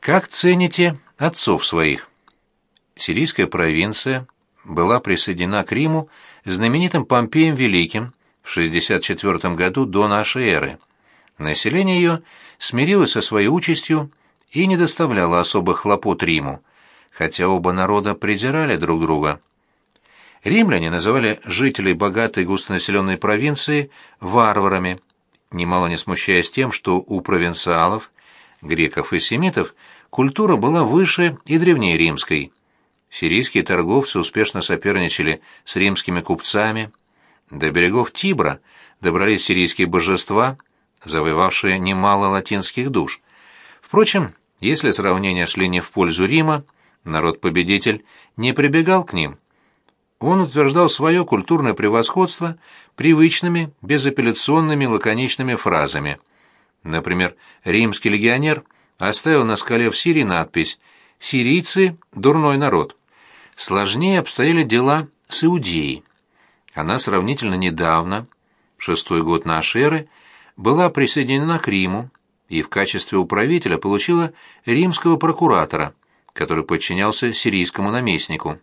Как цените отцов своих? Сирийская провинция была присоединена к Риму знаменитым Помпеем Великим в 64 году до нашей эры. Население ее смирилось со своей участью и не доставляло особых хлопот Риму, хотя оба народа презирали друг друга. Римляне называли жителей богатой густонаселенной провинции варварами, немало не смущаясь тем, что у провинциалов, греков и семитов, культура была выше и древнее римской. Сирийские торговцы успешно соперничали с римскими купцами. До берегов Тибра добрались сирийские божества, завоевавшие немало латинских душ. Впрочем, если сравнения шли не в пользу Рима, народ-победитель не прибегал к ним. Он утверждал свое культурное превосходство привычными, безапелляционными лаконичными фразами. Например, римский легионер оставил на скале в Сирии надпись «Сирийцы – дурной народ». Сложнее обстояли дела с Иудеей. Она сравнительно недавно, шестой год нашей эры, была присоединена к Риму и в качестве управителя получила римского прокуратора, который подчинялся сирийскому наместнику.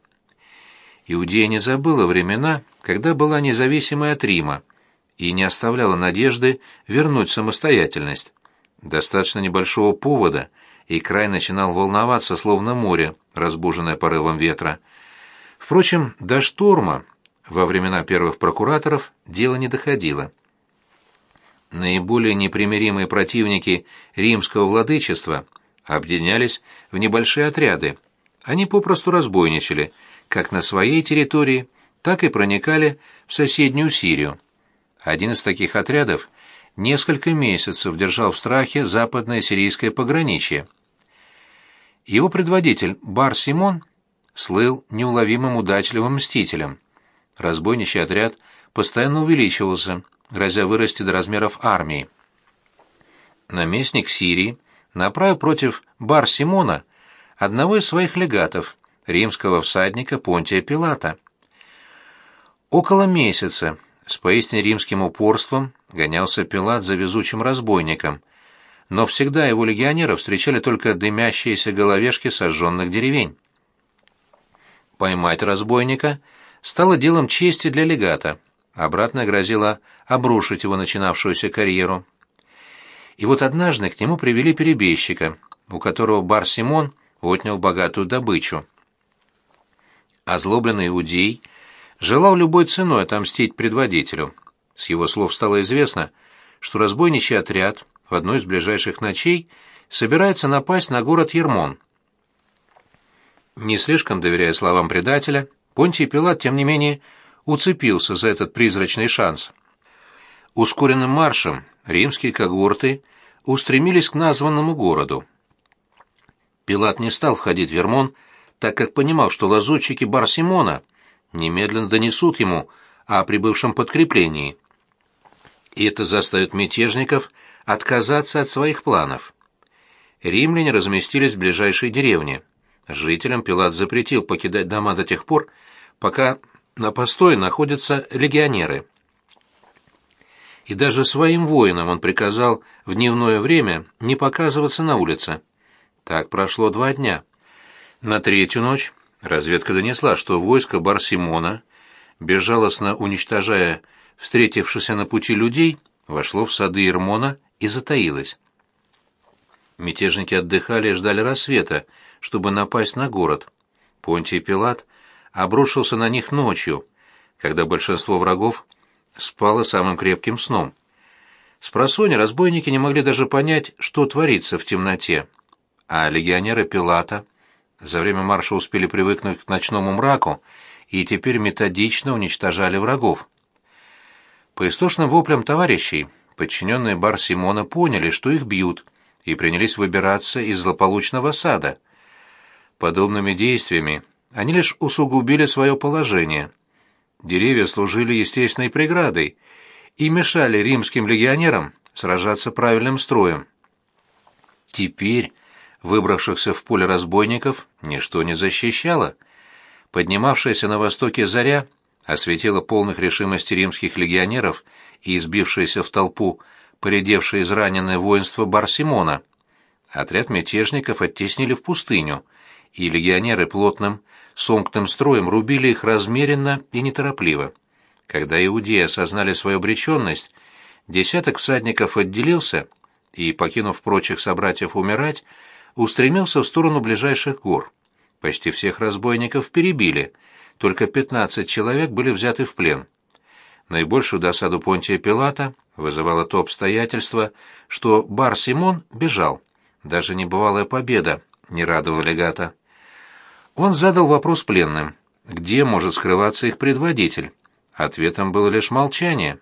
Иудея не забыла времена, когда была независимой от Рима, и не оставляла надежды вернуть самостоятельность. Достаточно небольшого повода, и край начинал волноваться, словно море, разбуженное порывом ветра. Впрочем, до шторма во времена первых прокураторов дело не доходило. Наиболее непримиримые противники римского владычества объединялись в небольшие отряды. Они попросту разбойничали – как на своей территории, так и проникали в соседнюю Сирию. Один из таких отрядов несколько месяцев держал в страхе западное сирийское пограничье. Его предводитель Бар Симон слыл неуловимым удачливым мстителем. Разбойничий отряд постоянно увеличивался, грозя вырасти до размеров армии. Наместник Сирии направил против Бар Симона одного из своих легатов, римского всадника Понтия Пилата. Около месяца с поистине римским упорством гонялся Пилат за везучим разбойником, но всегда его легионеров встречали только дымящиеся головешки сожженных деревень. Поймать разбойника стало делом чести для легата, обратно грозило обрушить его начинавшуюся карьеру. И вот однажды к нему привели перебежчика, у которого бар Симон отнял богатую добычу. Озлобленный иудей желал любой ценой отомстить предводителю. С его слов стало известно, что разбойничий отряд в одной из ближайших ночей собирается напасть на город Ермон. Не слишком доверяя словам предателя, Понтий Пилат, тем не менее, уцепился за этот призрачный шанс. Ускоренным маршем римские когорты устремились к названному городу. Пилат не стал входить в Ермон, так как понимал, что лазутчики Барсимона немедленно донесут ему о прибывшем подкреплении. И это заставит мятежников отказаться от своих планов. Римляне разместились в ближайшей деревне. Жителям Пилат запретил покидать дома до тех пор, пока на постое находятся легионеры. И даже своим воинам он приказал в дневное время не показываться на улице. Так прошло два дня. На третью ночь разведка донесла, что войско Барсимона, безжалостно уничтожая встретившихся на пути людей, вошло в сады Ермона и затаилось. Мятежники отдыхали и ждали рассвета, чтобы напасть на город. Понтий Пилат обрушился на них ночью, когда большинство врагов спало самым крепким сном. С просонья разбойники не могли даже понять, что творится в темноте, а легионеры Пилата — за время марша успели привыкнуть к ночному мраку и теперь методично уничтожали врагов. По истошным воплям товарищей подчиненные бар Симона поняли, что их бьют, и принялись выбираться из злополучного сада. Подобными действиями они лишь усугубили свое положение. Деревья служили естественной преградой и мешали римским легионерам сражаться правильным строем. Теперь выбравшихся в поле разбойников ничто не защищало. Поднимавшаяся на востоке заря осветила полных решимости римских легионеров и избившееся в толпу поредевшее израненное воинство Барсимона. Отряд мятежников оттеснили в пустыню, и легионеры плотным, сомкнутым строем рубили их размеренно и неторопливо. Когда иудеи осознали свою обреченность, десяток всадников отделился и, покинув прочих собратьев умирать, устремился в сторону ближайших гор. Почти всех разбойников перебили, только пятнадцать человек были взяты в плен. Наибольшую досаду Понтия Пилата вызывало то обстоятельство, что бар Симон бежал. Даже небывалая победа не радовала легата. Он задал вопрос пленным, где может скрываться их предводитель. Ответом было лишь молчание.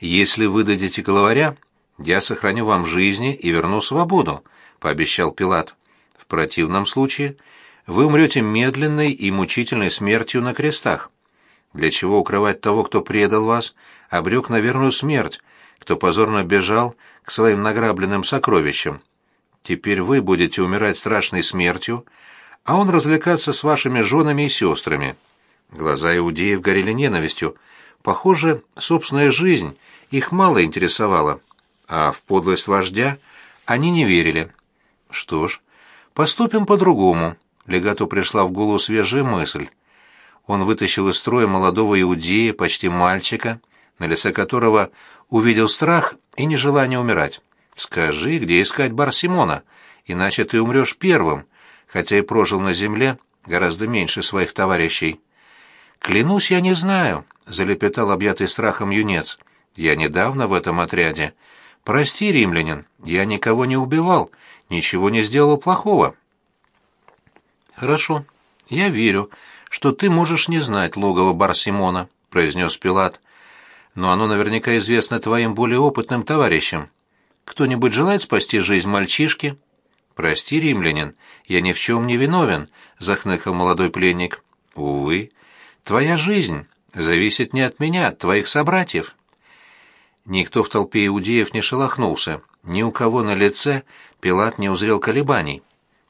«Если вы дадите главаря, я сохраню вам жизни и верну свободу», — пообещал Пилат. «В противном случае вы умрете медленной и мучительной смертью на крестах. Для чего укрывать того, кто предал вас, обрек на верную смерть, кто позорно бежал к своим награбленным сокровищам? Теперь вы будете умирать страшной смертью, а он развлекаться с вашими женами и сестрами». Глаза иудеев горели ненавистью. Похоже, собственная жизнь их мало интересовала, а в подлость вождя они не верили. Что ж, поступим по-другому. Легату пришла в голову свежая мысль. Он вытащил из строя молодого иудея, почти мальчика, на лице которого увидел страх и нежелание умирать. «Скажи, где искать бар Симона, иначе ты умрешь первым, хотя и прожил на земле гораздо меньше своих товарищей». «Клянусь, я не знаю», — залепетал объятый страхом юнец. «Я недавно в этом отряде. Прости, римлянин, я никого не убивал, ничего не сделал плохого». «Хорошо, я верю, что ты можешь не знать логово Барсимона», — произнес Пилат. «Но оно наверняка известно твоим более опытным товарищам. Кто-нибудь желает спасти жизнь мальчишки?» «Прости, римлянин, я ни в чем не виновен», — захныкал молодой пленник. «Увы, Твоя жизнь зависит не от меня, от твоих собратьев. Никто в толпе иудеев не шелохнулся, ни у кого на лице Пилат не узрел колебаний.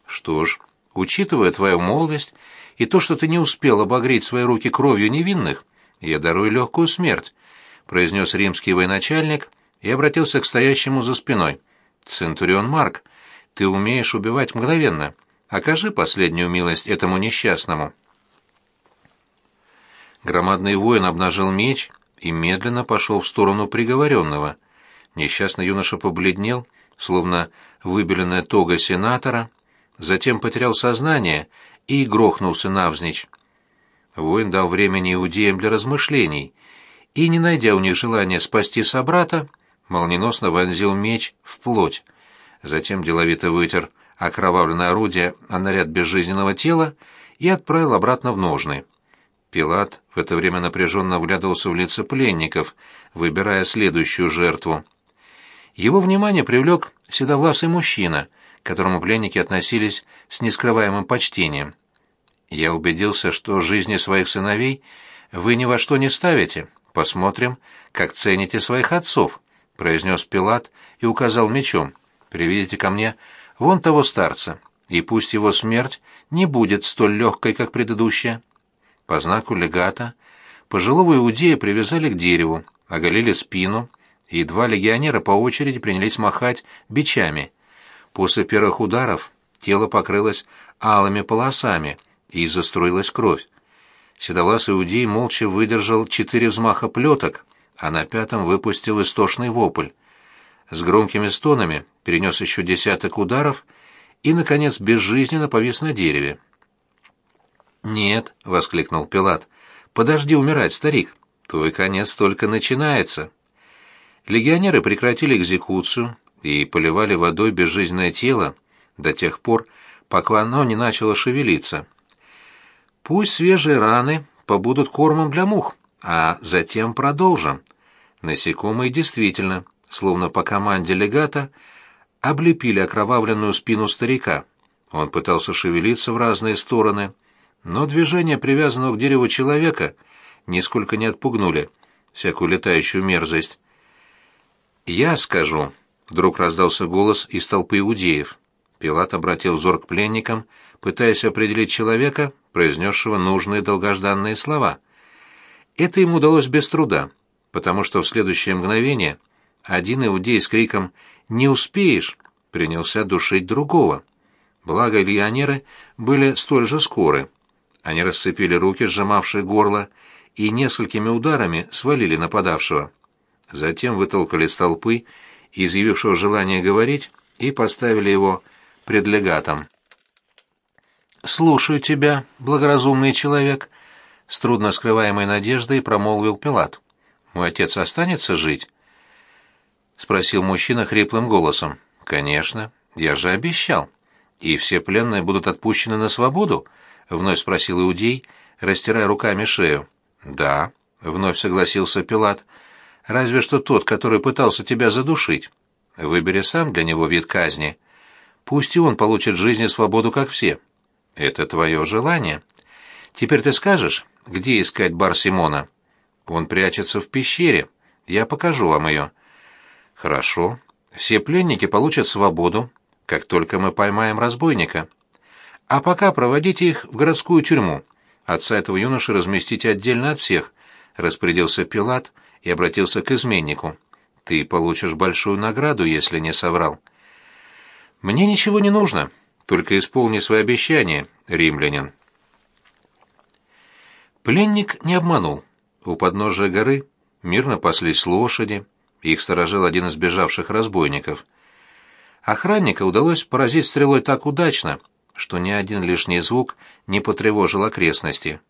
Что ж, учитывая твою молодость и то, что ты не успел обогреть свои руки кровью невинных, я дарую легкую смерть, произнес римский военачальник и обратился к стоящему за спиной. Центурион Марк, ты умеешь убивать мгновенно. Окажи последнюю милость этому несчастному. Громадный воин обнажил меч и медленно пошел в сторону приговоренного. Несчастный юноша побледнел, словно выбеленная тога сенатора, затем потерял сознание и грохнулся навзничь. Воин дал времени иудеям для размышлений, и, не найдя у них желания спасти собрата, молниеносно вонзил меч в плоть. Затем деловито вытер окровавленное орудие о наряд безжизненного тела и отправил обратно в ножны. Пилат в это время напряженно вглядывался в лица пленников, выбирая следующую жертву. Его внимание привлек седовласый мужчина, к которому пленники относились с нескрываемым почтением. «Я убедился, что жизни своих сыновей вы ни во что не ставите. Посмотрим, как цените своих отцов», — произнес Пилат и указал мечом. «Приведите ко мне вон того старца, и пусть его смерть не будет столь легкой, как предыдущая». По знаку легата пожилого иудея привязали к дереву, оголили спину, и два легионера по очереди принялись махать бичами. После первых ударов тело покрылось алыми полосами, и заструилась кровь. Седовласый иудей молча выдержал четыре взмаха плеток, а на пятом выпустил истошный вопль. С громкими стонами перенес еще десяток ударов и, наконец, безжизненно повис на дереве. «Нет», — воскликнул Пилат, — «подожди умирать, старик, твой конец только начинается». Легионеры прекратили экзекуцию и поливали водой безжизненное тело до тех пор, пока оно не начало шевелиться. «Пусть свежие раны побудут кормом для мух, а затем продолжим». Насекомые действительно, словно по команде легата, облепили окровавленную спину старика. Он пытался шевелиться в разные стороны, но движения привязанного к дереву человека нисколько не отпугнули всякую летающую мерзость. «Я скажу», — вдруг раздался голос из толпы иудеев. Пилат обратил взор к пленникам, пытаясь определить человека, произнесшего нужные долгожданные слова. Это ему удалось без труда, потому что в следующее мгновение один иудей с криком «Не успеешь!» принялся душить другого. Благо легионеры были столь же скоры. Они расцепили руки, сжимавшие горло, и несколькими ударами свалили нападавшего. Затем вытолкали с толпы, изъявившего желание говорить, и поставили его пред легатом. «Слушаю тебя, благоразумный человек», — с трудно скрываемой надеждой промолвил Пилат. «Мой отец останется жить?» — спросил мужчина хриплым голосом. «Конечно, я же обещал. И все пленные будут отпущены на свободу?» — вновь спросил Иудей, растирая руками шею. «Да», — вновь согласился Пилат. «Разве что тот, который пытался тебя задушить. Выбери сам для него вид казни. Пусть и он получит жизнь и свободу, как все. Это твое желание. Теперь ты скажешь, где искать бар Симона? Он прячется в пещере. Я покажу вам ее». «Хорошо. Все пленники получат свободу, как только мы поймаем разбойника. А пока проводите их в городскую тюрьму». Отца этого юноши разместите отдельно от всех, распорядился Пилат и обратился к изменнику. Ты получишь большую награду, если не соврал. Мне ничего не нужно, только исполни свои обещания, римлянин. Пленник не обманул. У подножия горы мирно паслись лошади, их сторожил один из бежавших разбойников. Охранника удалось поразить стрелой так удачно, что ни один лишний звук не потревожил окрестности.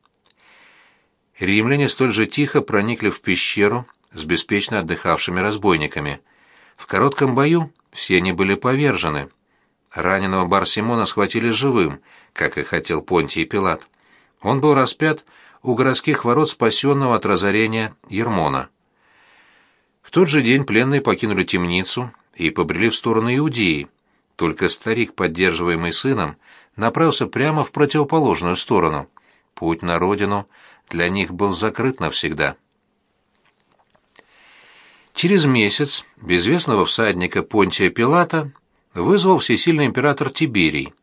Римляне столь же тихо проникли в пещеру с беспечно отдыхавшими разбойниками. В коротком бою все они были повержены. Раненого Барсимона схватили живым, как и хотел Понтий Пилат. Он был распят у городских ворот спасенного от разорения Ермона. В тот же день пленные покинули темницу и побрели в сторону Иудеи. Только старик, поддерживаемый сыном, направился прямо в противоположную сторону. Путь на родину для них был закрыт навсегда. Через месяц безвестного всадника Понтия Пилата вызвал всесильный император Тиберий.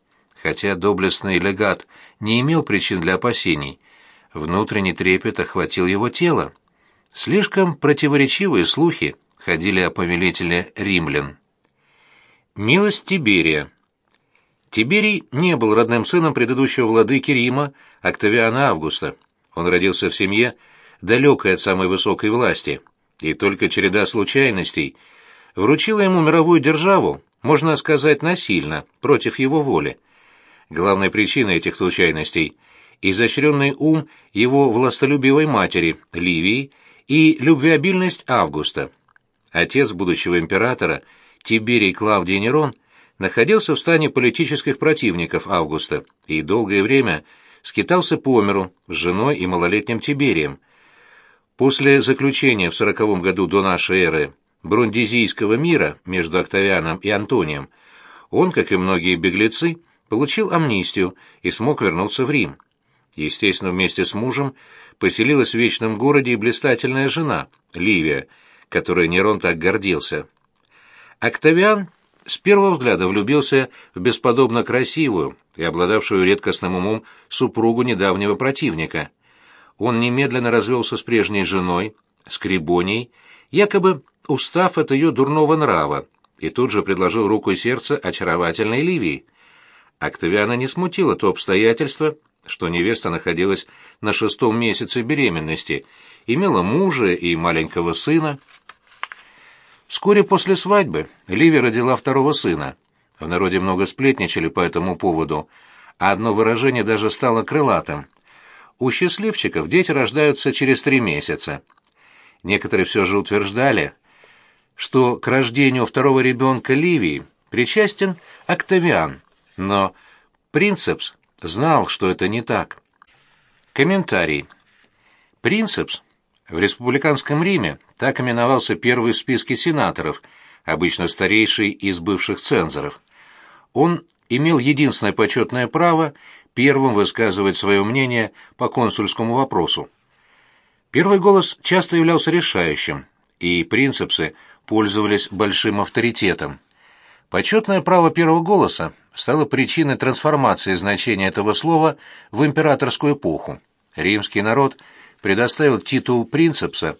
Хотя доблестный легат не имел причин для опасений, внутренний трепет охватил его тело. Слишком противоречивые слухи ходили о повелителе римлян. Милость Тиберия Тиберий не был родным сыном предыдущего владыки Рима, Октавиана Августа. Он родился в семье, далекой от самой высокой власти, и только череда случайностей вручила ему мировую державу, можно сказать, насильно, против его воли. Главной причиной этих случайностей – изощренный ум его властолюбивой матери, Ливии, и любвеобильность Августа. Отец будущего императора, Тиберий Клавдий Нерон – находился в стане политических противников Августа и долгое время скитался по миру с женой и малолетним Тиберием. После заключения в сороковом году до нашей эры Брундизийского мира между Октавианом и Антонием, он, как и многие беглецы, получил амнистию и смог вернуться в Рим. Естественно, вместе с мужем поселилась в Вечном городе и блистательная жена, Ливия, которой Нерон так гордился. Октавиан с первого взгляда влюбился в бесподобно красивую и обладавшую редкостным умом супругу недавнего противника. Он немедленно развелся с прежней женой, Скрибоней, якобы устав от ее дурного нрава, и тут же предложил руку и сердце очаровательной Ливии. Октавиана не смутило то обстоятельство, что невеста находилась на шестом месяце беременности, имела мужа и маленького сына, Вскоре после свадьбы Ливи родила второго сына. В народе много сплетничали по этому поводу, а одно выражение даже стало крылатым. У счастливчиков дети рождаются через три месяца. Некоторые все же утверждали, что к рождению второго ребенка Ливии причастен Октавиан, но Принцепс знал, что это не так. Комментарий. Принцепс в республиканском Риме так именовался первый в списке сенаторов, обычно старейший из бывших цензоров. Он имел единственное почетное право первым высказывать свое мнение по консульскому вопросу. Первый голос часто являлся решающим, и принципсы пользовались большим авторитетом. Почетное право первого голоса стало причиной трансформации значения этого слова в императорскую эпоху. Римский народ – предоставил титул принцепса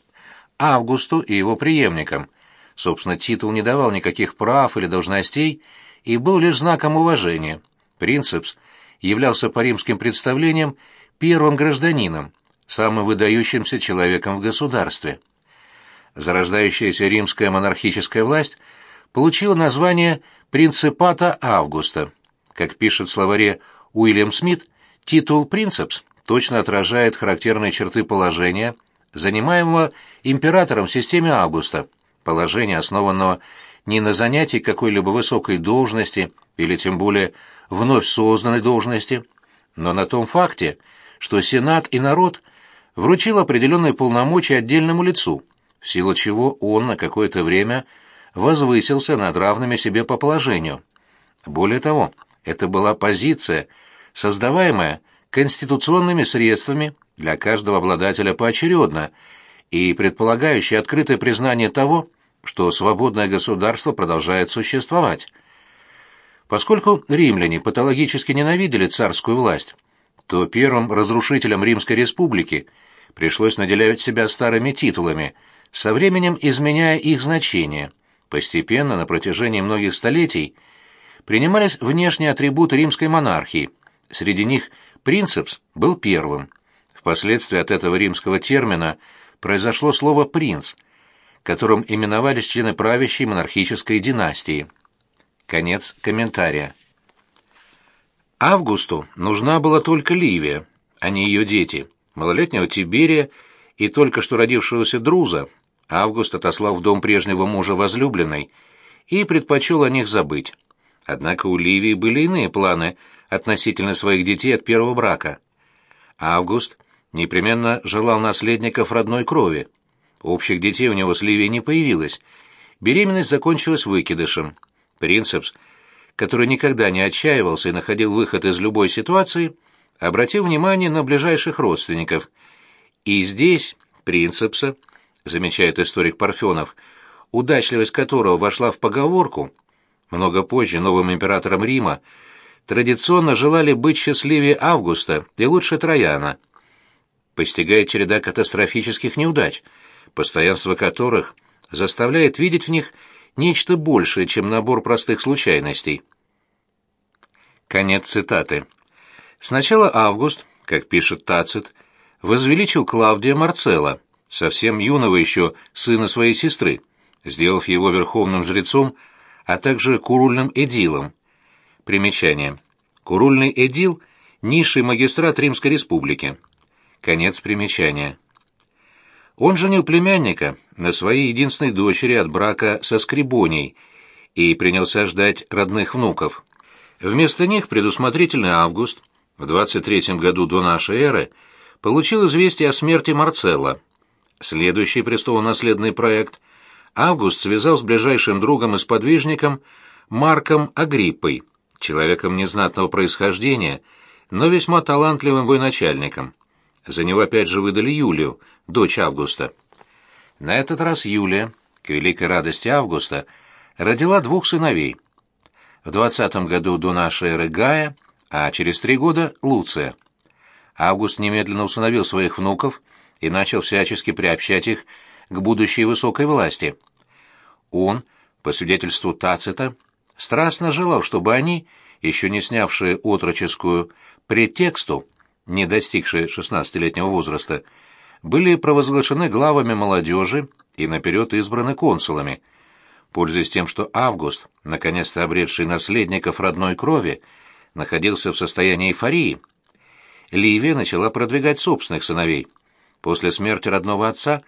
Августу и его преемникам. Собственно, титул не давал никаких прав или должностей и был лишь знаком уважения. Принцепс являлся по римским представлениям первым гражданином, самым выдающимся человеком в государстве. Зарождающаяся римская монархическая власть получила название «принципата Августа». Как пишет в словаре Уильям Смит, титул «принцепс» точно отражает характерные черты положения, занимаемого императором в системе Августа, положение, основанного не на занятии какой-либо высокой должности или тем более вновь созданной должности, но на том факте, что Сенат и народ вручил определенные полномочия отдельному лицу, в силу чего он на какое-то время возвысился над равными себе по положению. Более того, это была позиция, создаваемая конституционными средствами для каждого обладателя поочередно и предполагающая открытое признание того, что свободное государство продолжает существовать. Поскольку римляне патологически ненавидели царскую власть, то первым разрушителям Римской республики пришлось наделять себя старыми титулами, со временем изменяя их значение. Постепенно, на протяжении многих столетий, принимались внешние атрибуты римской монархии. Среди них принцепс был первым. Впоследствии от этого римского термина произошло слово «принц», которым именовались члены правящей монархической династии. Конец комментария. Августу нужна была только Ливия, а не ее дети, малолетнего Тиберия и только что родившегося Друза. Август отослал в дом прежнего мужа возлюбленной и предпочел о них забыть. Однако у Ливии были иные планы относительно своих детей от первого брака. Август непременно желал наследников родной крови. Общих детей у него с Ливией не появилось. Беременность закончилась выкидышем. Принцепс, который никогда не отчаивался и находил выход из любой ситуации, обратил внимание на ближайших родственников. И здесь Принцепса, замечает историк Парфенов, удачливость которого вошла в поговорку, много позже новым императором Рима, традиционно желали быть счастливее Августа и лучше Трояна. Постигает череда катастрофических неудач – постоянство которых заставляет видеть в них нечто большее, чем набор простых случайностей. Конец цитаты. Сначала Август, как пишет Тацит, возвеличил Клавдия Марцелла, совсем юного еще сына своей сестры, сделав его верховным жрецом, а также курульным эдилом. Примечание. Курульный эдил – низший магистрат Римской республики. Конец примечания. Он женил племянника на своей единственной дочери от брака со Скрибоней и принялся ждать родных внуков. Вместо них предусмотрительный Август в 23 году до нашей эры получил известие о смерти Марцелла. Следующий престолонаследный проект Август связал с ближайшим другом и сподвижником Марком Агриппой, человеком незнатного происхождения, но весьма талантливым военачальником. За него опять же выдали Юлию, дочь Августа. На этот раз Юлия, к великой радости Августа, родила двух сыновей. В двадцатом году до нашей эры Гая, а через три года Луция. Август немедленно усыновил своих внуков и начал всячески приобщать их к будущей высокой власти. Он, по свидетельству Тацита, страстно желал, чтобы они, еще не снявшие отроческую претексту, не достигшие 16-летнего возраста, были провозглашены главами молодежи и наперед избраны консулами. Пользуясь тем, что Август, наконец-то обретший наследников родной крови, находился в состоянии эйфории, Ливия начала продвигать собственных сыновей. После смерти родного отца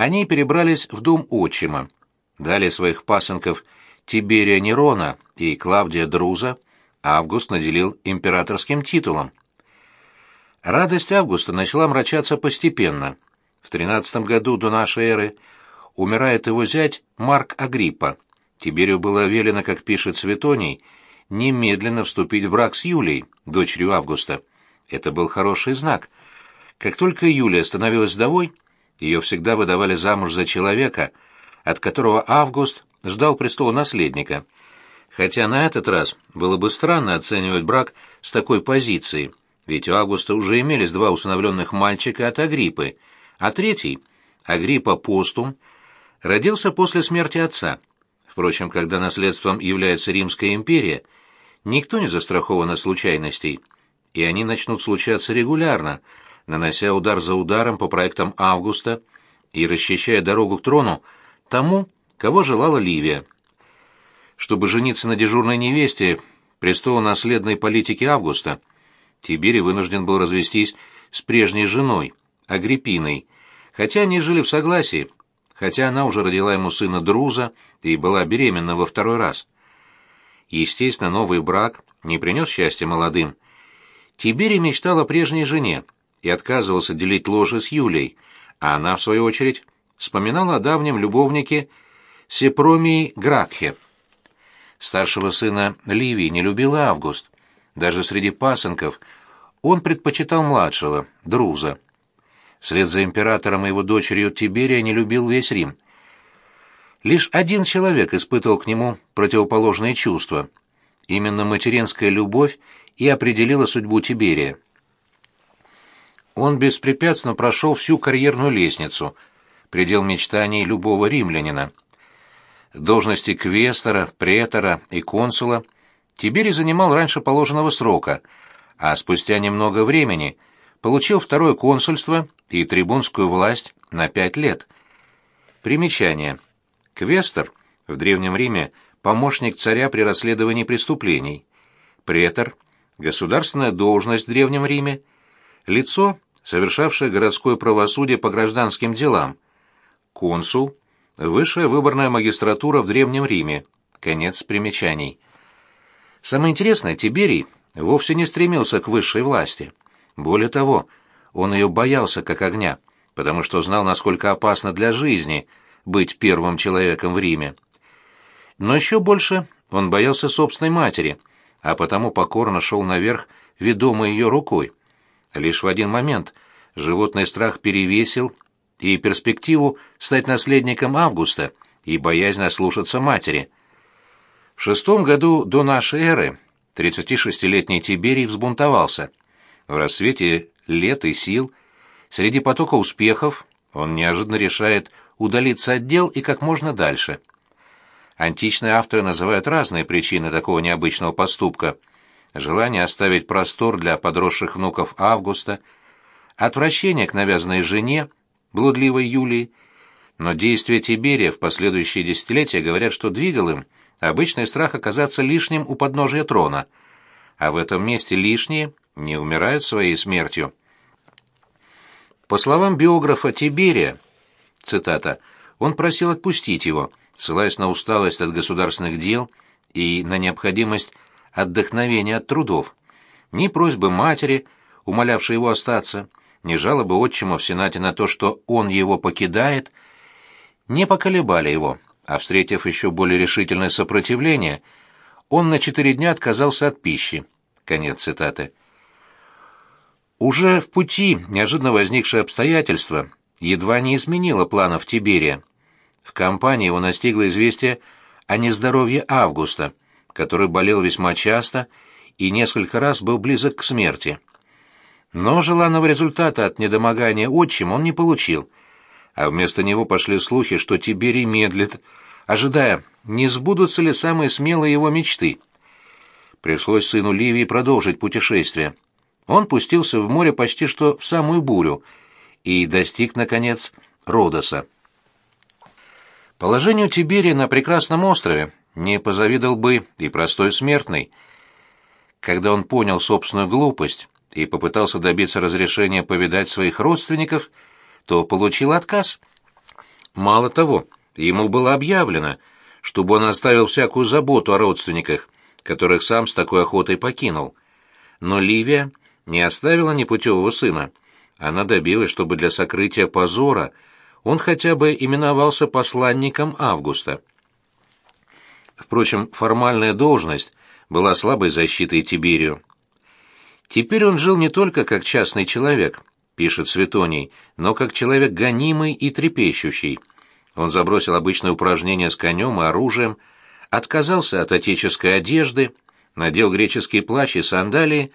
они перебрались в дом отчима. Далее своих пасынков Тиберия Нерона и Клавдия Друза Август наделил императорским титулом. Радость Августа начала мрачаться постепенно. В тринадцатом году до нашей эры умирает его зять Марк Агриппа. Тиберию было велено, как пишет Светоний, немедленно вступить в брак с Юлией, дочерью Августа. Это был хороший знак. Как только Юлия становилась вдовой, ее всегда выдавали замуж за человека, от которого Август ждал престола наследника. Хотя на этот раз было бы странно оценивать брак с такой позиции – ведь у Августа уже имелись два усыновленных мальчика от Агриппы, а третий, Агриппа Постум, родился после смерти отца. Впрочем, когда наследством является Римская империя, никто не застрахован от случайностей, и они начнут случаться регулярно, нанося удар за ударом по проектам Августа и расчищая дорогу к трону тому, кого желала Ливия. Чтобы жениться на дежурной невесте престолонаследной политики Августа, Тиберий вынужден был развестись с прежней женой, Агриппиной, хотя они жили в согласии, хотя она уже родила ему сына Друза и была беременна во второй раз. Естественно, новый брак не принес счастья молодым. Тиберий мечтал о прежней жене и отказывался делить ложе с Юлей, а она, в свою очередь, вспоминала о давнем любовнике Сепромии Гракхе. Старшего сына Ливии не любил Август. Даже среди пасынков он предпочитал младшего, Друза. Вслед за императором и его дочерью Тиберия не любил весь Рим. Лишь один человек испытывал к нему противоположные чувства. Именно материнская любовь и определила судьбу Тиберия. Он беспрепятственно прошел всю карьерную лестницу, предел мечтаний любого римлянина. Должности квестора, претора и консула Тиберий занимал раньше положенного срока, а спустя немного времени получил второе консульство и трибунскую власть на пять лет. Примечание. Квестор в Древнем Риме помощник царя при расследовании преступлений. Претор – государственная должность в Древнем Риме. Лицо, совершавшее городское правосудие по гражданским делам. Консул – высшая выборная магистратура в Древнем Риме. Конец примечаний. Самое интересное, Тиберий вовсе не стремился к высшей власти. Более того – он ее боялся как огня, потому что знал, насколько опасно для жизни быть первым человеком в Риме. Но еще больше он боялся собственной матери, а потому покорно шел наверх, ведомый ее рукой. Лишь в один момент животный страх перевесил и перспективу стать наследником Августа, и боязнь ослушаться матери. В шестом году до нашей эры 36-летний Тиберий взбунтовался. В рассвете лет и сил, среди потока успехов он неожиданно решает удалиться от дел и как можно дальше. Античные авторы называют разные причины такого необычного поступка. Желание оставить простор для подросших внуков Августа, отвращение к навязанной жене, блудливой Юлии, но действия Тиберия в последующие десятилетия говорят, что двигал им обычный страх оказаться лишним у подножия трона, а в этом месте лишние не умирают своей смертью. По словам биографа Тиберия, цитата, он просил отпустить его, ссылаясь на усталость от государственных дел и на необходимость отдохновения от трудов. Ни просьбы матери, умолявшей его остаться, ни жалобы отчима в Сенате на то, что он его покидает, не поколебали его, а, встретив еще более решительное сопротивление, он на четыре дня отказался от пищи. Конец цитаты. Уже в пути неожиданно возникшее обстоятельство едва не изменило планов Тиберия. В компании его настигло известие о нездоровье Августа, который болел весьма часто и несколько раз был близок к смерти. Но желанного результата от недомогания отчим он не получил, а вместо него пошли слухи, что Тиберий медлит, ожидая, не сбудутся ли самые смелые его мечты. Пришлось сыну Ливии продолжить путешествие — он пустился в море почти что в самую бурю и достиг, наконец, Родоса. Положению Тиберия на прекрасном острове не позавидовал бы и простой смертный. Когда он понял собственную глупость и попытался добиться разрешения повидать своих родственников, то получил отказ. Мало того, ему было объявлено, чтобы он оставил всякую заботу о родственниках, которых сам с такой охотой покинул. Но Ливия не оставила непутевого сына. Она добилась, чтобы для сокрытия позора он хотя бы именовался посланником Августа. Впрочем, формальная должность была слабой защитой Тиберию. Теперь он жил не только как частный человек, пишет Светоний, но как человек гонимый и трепещущий. Он забросил обычные упражнения с конем и оружием, отказался от отеческой одежды, надел греческий плащ и сандалии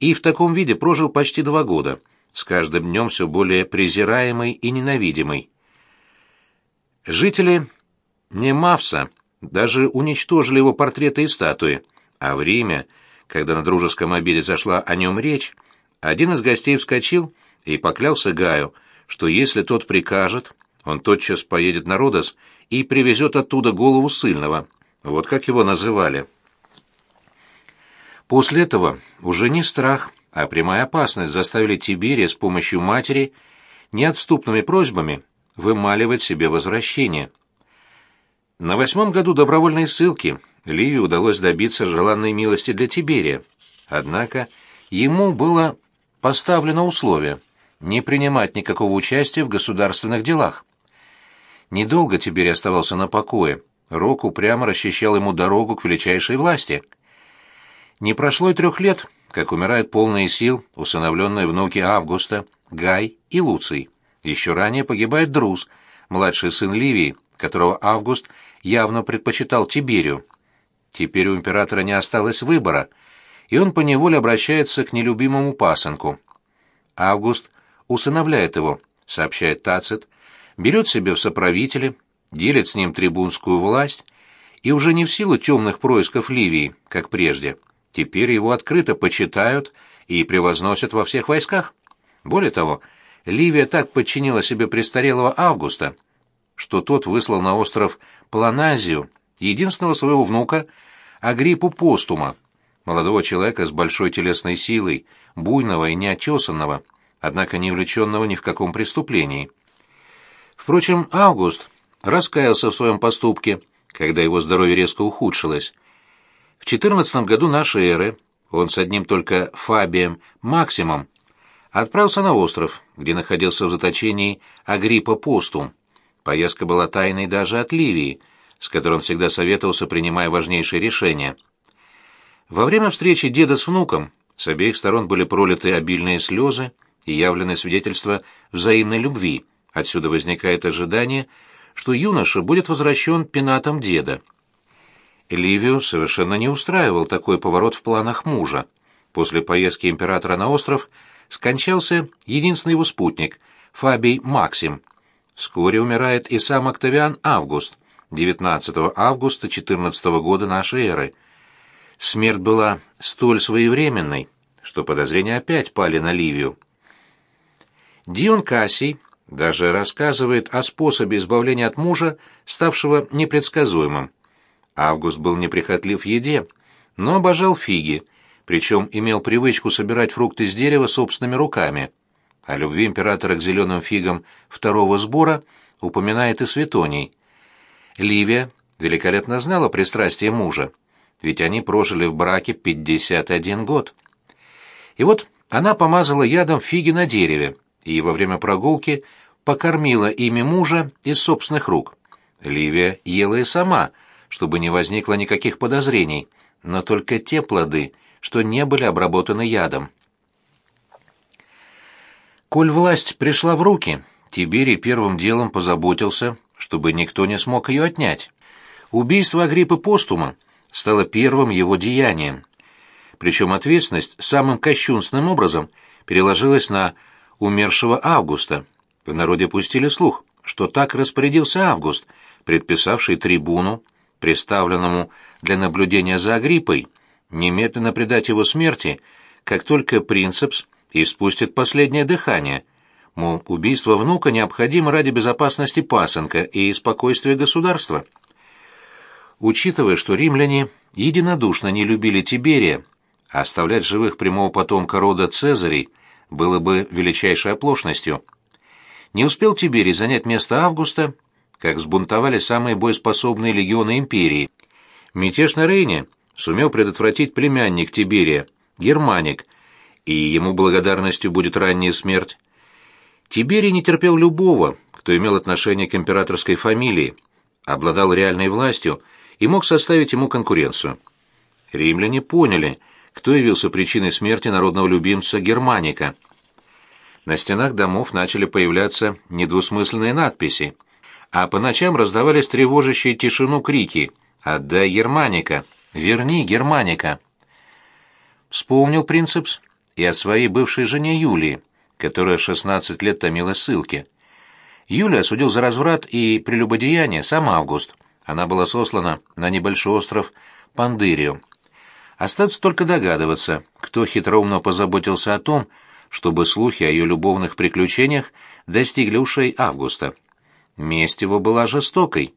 и в таком виде прожил почти два года, с каждым днем все более презираемый и ненавидимый. Жители Немавса даже уничтожили его портреты и статуи, а в Риме, когда на дружеском обеде зашла о нем речь, один из гостей вскочил и поклялся Гаю, что если тот прикажет, он тотчас поедет на Родос и привезет оттуда голову сыльного. Вот как его называли. После этого уже не страх, а прямая опасность заставили Тиберия с помощью матери неотступными просьбами вымаливать себе возвращение. На восьмом году добровольной ссылки Ливии удалось добиться желанной милости для Тиберия. Однако ему было поставлено условие не принимать никакого участия в государственных делах. Недолго Тиберий оставался на покое. Рок упрямо расчищал ему дорогу к величайшей власти. Не прошло и трех лет, как умирают полные сил усыновленные внуки Августа, Гай и Луций. Еще ранее погибает Друз, младший сын Ливии, которого Август явно предпочитал Тиберию. Теперь у императора не осталось выбора, и он поневоле обращается к нелюбимому пасынку. Август усыновляет его, сообщает Тацит, берет себе в соправители, делит с ним трибунскую власть и уже не в силу темных происков Ливии, как прежде. Теперь его открыто почитают и превозносят во всех войсках. Более того, Ливия так подчинила себе престарелого Августа, что тот выслал на остров Планазию единственного своего внука Агриппу Постума, молодого человека с большой телесной силой, буйного и неотесанного, однако не увлеченного ни в каком преступлении. Впрочем, Август раскаялся в своем поступке, когда его здоровье резко ухудшилось. В 14 году нашей эры он с одним только Фабием Максимом отправился на остров, где находился в заточении Агриппа Постум. Поездка была тайной даже от Ливии, с которым всегда советовался, принимая важнейшие решения. Во время встречи деда с внуком с обеих сторон были пролиты обильные слезы и явлены свидетельства взаимной любви. Отсюда возникает ожидание, что юноша будет возвращен пенатом деда. Ливию совершенно не устраивал такой поворот в планах мужа. После поездки императора на остров скончался единственный его спутник, Фабий Максим. Вскоре умирает и сам Октавиан Август, 19 августа 14 года нашей эры. Смерть была столь своевременной, что подозрения опять пали на Ливию. Дион Кассий даже рассказывает о способе избавления от мужа, ставшего непредсказуемым. Август был неприхотлив в еде, но обожал фиги, причем имел привычку собирать фрукты с дерева собственными руками. О любви императора к зеленым фигам второго сбора упоминает и Светоний. Ливия великолепно знала пристрастие мужа, ведь они прожили в браке 51 год. И вот она помазала ядом фиги на дереве и во время прогулки покормила ими мужа из собственных рук. Ливия ела и сама, чтобы не возникло никаких подозрений, но только те плоды, что не были обработаны ядом. Коль власть пришла в руки, Тиберий первым делом позаботился, чтобы никто не смог ее отнять. Убийство Агриппы Постума стало первым его деянием. Причем ответственность самым кощунственным образом переложилась на умершего Августа. В народе пустили слух, что так распорядился Август, предписавший трибуну, представленному для наблюдения за Агриппой, немедленно предать его смерти, как только принцепс испустит последнее дыхание — мол, убийство внука необходимо ради безопасности пасынка и спокойствия государства. Учитывая, что римляне единодушно не любили Тиберия, оставлять живых прямого потомка рода Цезарей было бы величайшей оплошностью. Не успел Тиберий занять место Августа, как сбунтовали самые боеспособные легионы империи. Мятеж на Рейне сумел предотвратить племянник Тиберия, Германик, и ему благодарностью будет ранняя смерть. Тиберий не терпел любого, кто имел отношение к императорской фамилии, обладал реальной властью и мог составить ему конкуренцию. Римляне поняли, кто явился причиной смерти народного любимца Германика. На стенах домов начали появляться недвусмысленные надписи, а по ночам раздавались тревожащие тишину крики «Отдай Германика! Верни Германика!» Вспомнил принцепс и о своей бывшей жене Юлии, которая 16 лет томила ссылки. Юлия осудил за разврат и прелюбодеяние сам Август, она была сослана на небольшой остров Пандырию. Остается только догадываться, кто хитроумно позаботился о том, чтобы слухи о ее любовных приключениях достигли ушей Августа. Месть его была жестокой.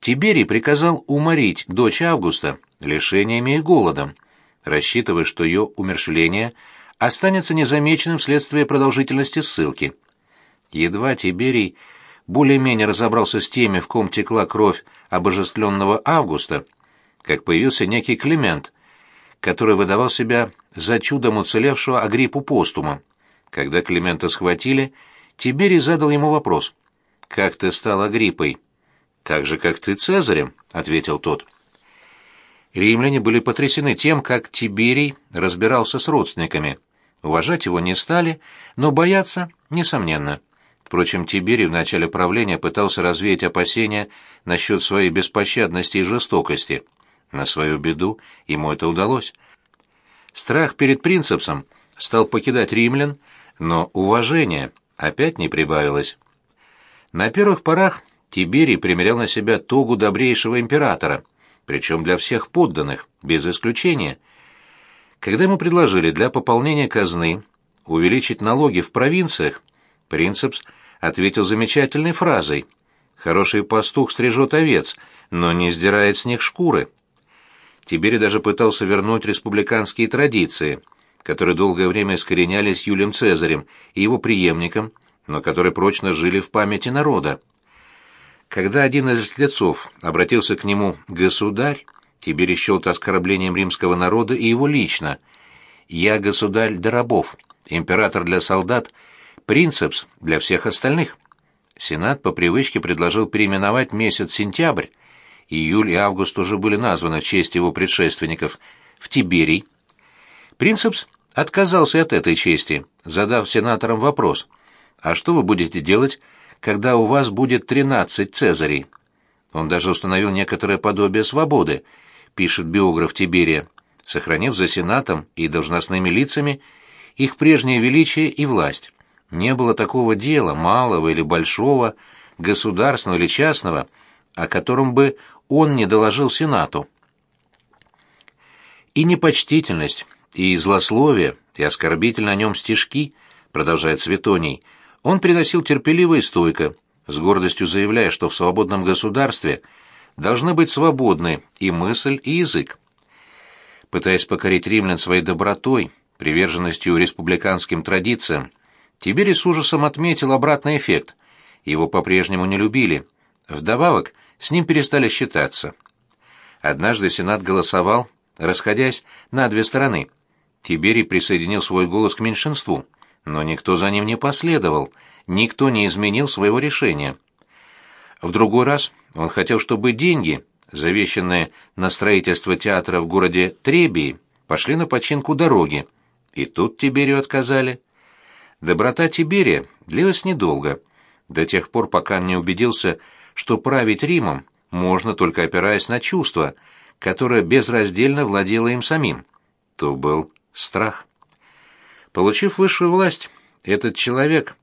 Тиберий приказал уморить дочь Августа лишениями и голодом, рассчитывая, что ее умершвление останется незамеченным вследствие продолжительности ссылки. Едва Тиберий более-менее разобрался с теми, в ком текла кровь обожествленного Августа, как появился некий Климент, который выдавал себя за чудом уцелевшего Агриппу Постума. Когда Климента схватили, Тиберий задал ему вопрос. «Как ты стал Агриппой?» «Так же, как ты Цезарем», — ответил тот. Римляне были потрясены тем, как Тиберий разбирался с родственниками. Уважать его не стали, но бояться — несомненно. Впрочем, Тиберий в начале правления пытался развеять опасения насчет своей беспощадности и жестокости. На свою беду ему это удалось. Страх перед принцепсом стал покидать римлян, но уважение опять не прибавилось. На первых порах Тиберий примерял на себя тогу добрейшего императора, причем для всех подданных, без исключения. Когда ему предложили для пополнения казны увеличить налоги в провинциях, Принцепс ответил замечательной фразой «Хороший пастух стрижет овец, но не сдирает с них шкуры». Тиберий даже пытался вернуть республиканские традиции, которые долгое время искоренялись Юлием Цезарем и его преемником, но которые прочно жили в памяти народа. Когда один из слецов обратился к нему «государь», Тиберий счел это оскорблением римского народа и его лично. «Я государь для рабов, император для солдат принцепс для всех остальных. Сенат по привычке предложил переименовать месяц сентябрь, июль и август уже были названы в честь его предшественников, в Тиберий. Принцепс отказался от этой чести, задав сенаторам вопрос, «А что вы будете делать, когда у вас будет тринадцать Цезарей?» Он даже установил некоторое подобие свободы, пишет биограф Тиберия, сохранив за сенатом и должностными лицами их прежнее величие и власть. Не было такого дела, малого или большого, государственного или частного, о котором бы он не доложил Сенату. И непочтительность, и злословие, и оскорбительно о нем стишки, продолжает Светоний, он приносил терпеливо и стойко, с гордостью заявляя, что в свободном государстве должны быть свободны и мысль, и язык. Пытаясь покорить римлян своей добротой, приверженностью республиканским традициям, Тиберий с ужасом отметил обратный эффект. Его по-прежнему не любили. Вдобавок, с ним перестали считаться. Однажды Сенат голосовал, расходясь на две стороны. Тиберий присоединил свой голос к меньшинству, но никто за ним не последовал, никто не изменил своего решения. В другой раз он хотел, чтобы деньги, завещанные на строительство театра в городе Требии, пошли на починку дороги. И тут Тиберию отказали. Доброта Тиберия длилась недолго, до тех пор, пока не убедился, что править Римом можно только опираясь на чувства, которое безраздельно владело им самим. То был страх. Получив высшую власть, этот человек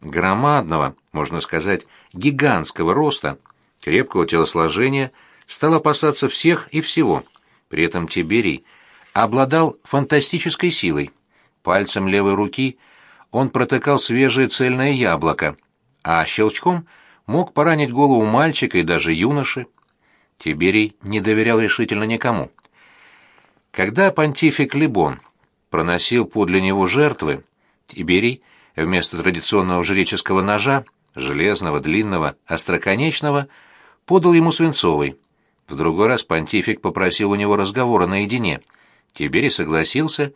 громадного, можно сказать, гигантского роста, крепкого телосложения, стал опасаться всех и всего. При этом Тиберий обладал фантастической силой. Пальцем левой руки он протыкал свежее цельное яблоко, а щелчком мог поранить голову мальчика и даже юноши. Тиберий не доверял решительно никому. Когда понтифик Либон проносил подле него жертвы, Тиберий вместо традиционного жреческого ножа, железного, длинного, остроконечного, подал ему свинцовый. В другой раз понтифик попросил у него разговора наедине. Тиберий согласился,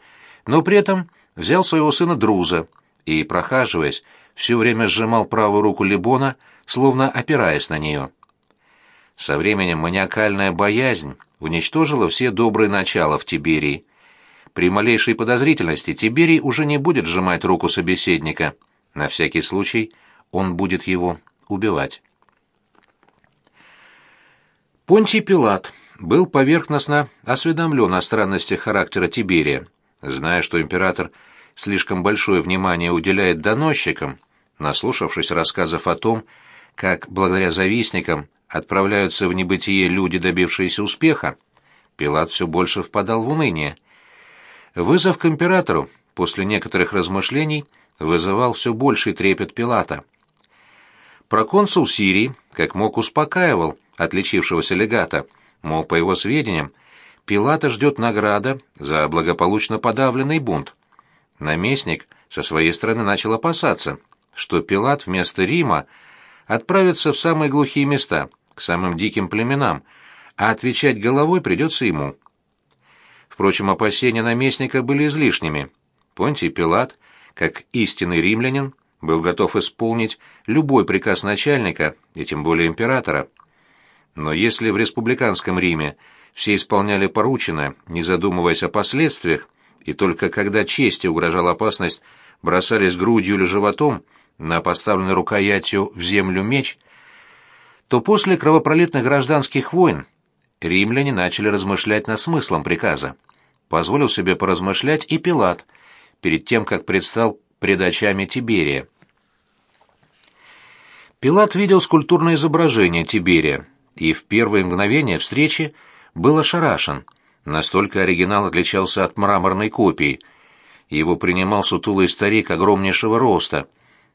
но при этом взял своего сына Друза — и, прохаживаясь, все время сжимал правую руку Либона, словно опираясь на нее. Со временем маниакальная боязнь уничтожила все добрые начала в Тиберии. При малейшей подозрительности Тиберий уже не будет сжимать руку собеседника. На всякий случай он будет его убивать. Понтий Пилат был поверхностно осведомлен о странностях характера Тиберия. Зная, что император – слишком большое внимание уделяет доносчикам, наслушавшись рассказов о том, как благодаря завистникам отправляются в небытие люди, добившиеся успеха, Пилат все больше впадал в уныние. Вызов к императору после некоторых размышлений вызывал все больший трепет Пилата. Проконсул Сирии, как мог, успокаивал отличившегося легата, мол, по его сведениям, Пилата ждет награда за благополучно подавленный бунт. Наместник со своей стороны начал опасаться, что Пилат вместо Рима отправится в самые глухие места, к самым диким племенам, а отвечать головой придется ему. Впрочем, опасения наместника были излишними. Понтий Пилат, как истинный римлянин, был готов исполнить любой приказ начальника, и тем более императора. Но если в республиканском Риме все исполняли порученное, не задумываясь о последствиях, и только когда чести угрожала опасность, бросались грудью или животом на поставленный рукоятью в землю меч, то после кровопролитных гражданских войн римляне начали размышлять над смыслом приказа. Позволил себе поразмышлять и Пилат, перед тем, как предстал пред очами Тиберия. Пилат видел скульптурное изображение Тиберия, и в первые мгновения встречи был ошарашен. Настолько оригинал отличался от мраморной копии. Его принимал сутулый старик огромнейшего роста,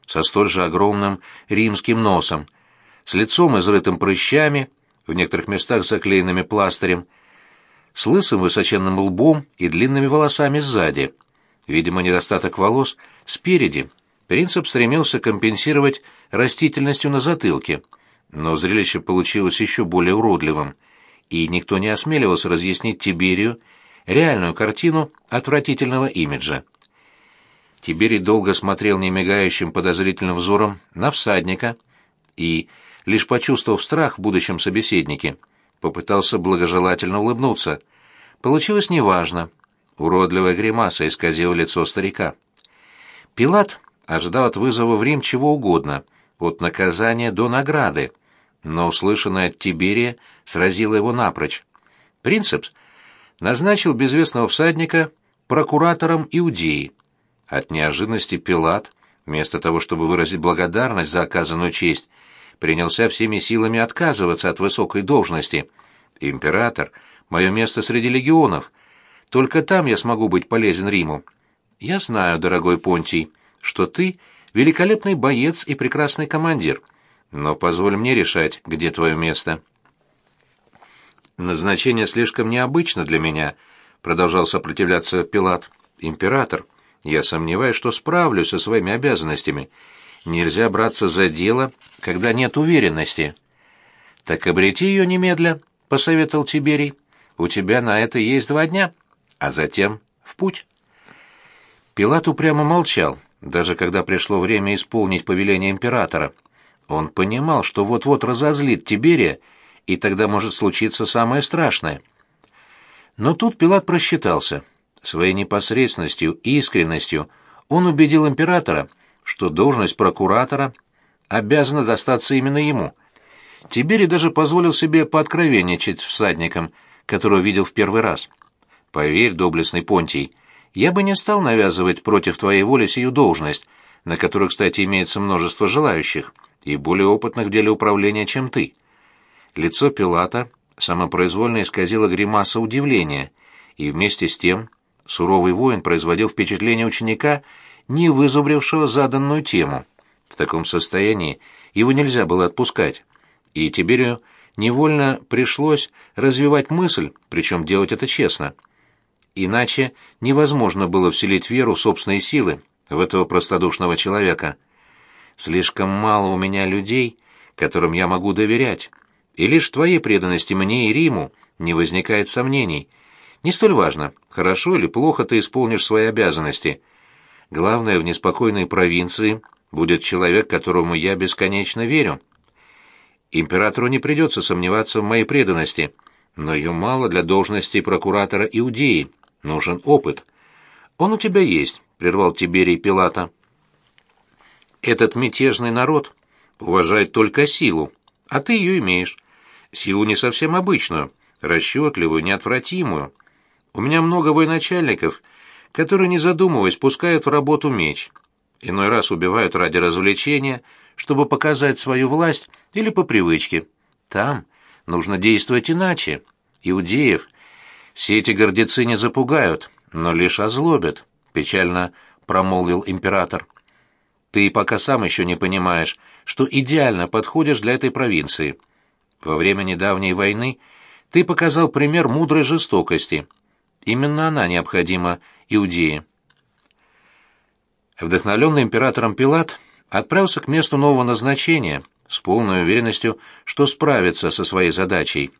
со столь же огромным римским носом, с лицом изрытым прыщами, в некоторых местах заклеенными пластырем, с лысым высоченным лбом и длинными волосами сзади. Видимо, недостаток волос спереди. Принцип стремился компенсировать растительностью на затылке, но зрелище получилось еще более уродливым, и никто не осмеливался разъяснить Тиберию реальную картину отвратительного имиджа. Тиберий долго смотрел немигающим подозрительным взором на всадника и, лишь почувствовав страх в будущем собеседнике, попытался благожелательно улыбнуться. Получилось неважно. Уродливая гримаса исказила лицо старика. Пилат ожидал от вызова в Рим чего угодно, от наказания до награды, но услышанное от Тиберия сразило его напрочь. Принцепс назначил безвестного всадника прокуратором Иудеи. От неожиданности Пилат, вместо того, чтобы выразить благодарность за оказанную честь, принялся всеми силами отказываться от высокой должности. «Император, мое место среди легионов. Только там я смогу быть полезен Риму. Я знаю, дорогой Понтий, что ты великолепный боец и прекрасный командир, но позволь мне решать, где твое место». «Назначение слишком необычно для меня», — продолжал сопротивляться Пилат. «Император, я сомневаюсь, что справлюсь со своими обязанностями. Нельзя браться за дело, когда нет уверенности. Так обрети ее немедля, посоветовал Тиберий. У тебя на это есть два дня, а затем в путь. Пилат упрямо молчал, даже когда пришло время исполнить повеление императора. Он понимал, что вот-вот разозлит Тиберия, и тогда может случиться самое страшное. Но тут Пилат просчитался. Своей непосредственностью и искренностью он убедил императора, что должность прокуратора обязана достаться именно ему. Тиберий даже позволил себе пооткровенничать всадником, которого видел в первый раз. «Поверь, доблестный Понтий, я бы не стал навязывать против твоей воли сию должность, на которую, кстати, имеется множество желающих и более опытных в деле управления, чем ты». Лицо Пилата самопроизвольно исказило гримаса удивления, и вместе с тем суровый воин производил впечатление ученика, не вызубрившего заданную тему. В таком состоянии его нельзя было отпускать, и Тиберию невольно пришлось развивать мысль, причем делать это честно. Иначе невозможно было вселить веру в собственные силы в этого простодушного человека. Слишком мало у меня людей, которым я могу доверять, и лишь твоей преданности мне и Риму не возникает сомнений. Не столь важно, хорошо или плохо ты исполнишь свои обязанности — Главное, в неспокойной провинции будет человек, которому я бесконечно верю. Императору не придется сомневаться в моей преданности, но ее мало для должности прокуратора Иудеи. Нужен опыт. Он у тебя есть, прервал Тиберий Пилата. Этот мятежный народ уважает только силу, а ты ее имеешь. Силу не совсем обычную, расчетливую, неотвратимую. У меня много военачальников — которые, не задумываясь, пускают в работу меч. Иной раз убивают ради развлечения, чтобы показать свою власть или по привычке. Там нужно действовать иначе. Иудеев все эти гордецы не запугают, но лишь озлобят, печально промолвил император. Ты пока сам еще не понимаешь, что идеально подходишь для этой провинции. Во время недавней войны ты показал пример мудрой жестокости. Именно она необходима Иудее. Вдохновленный императором Пилат отправился к месту нового назначения с полной уверенностью, что справится со своей задачей.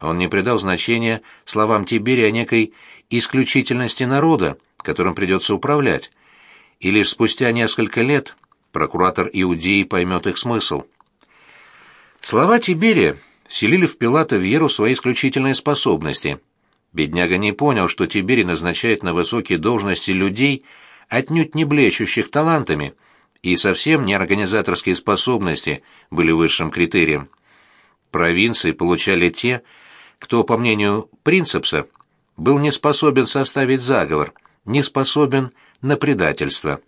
Он не придал значения словам Тиберия о некой исключительности народа, которым придется управлять, и лишь спустя несколько лет прокуратор Иудеи поймет их смысл. Слова Тиберия вселили в Пилата веру в свои исключительные способности. Бедняга не понял, что Тиберий назначает на высокие должности людей, отнюдь не блещущих талантами, и совсем не организаторские способности были высшим критерием. Провинции получали те, кто, по мнению Принцепса, был не способен составить заговор, не способен на предательство.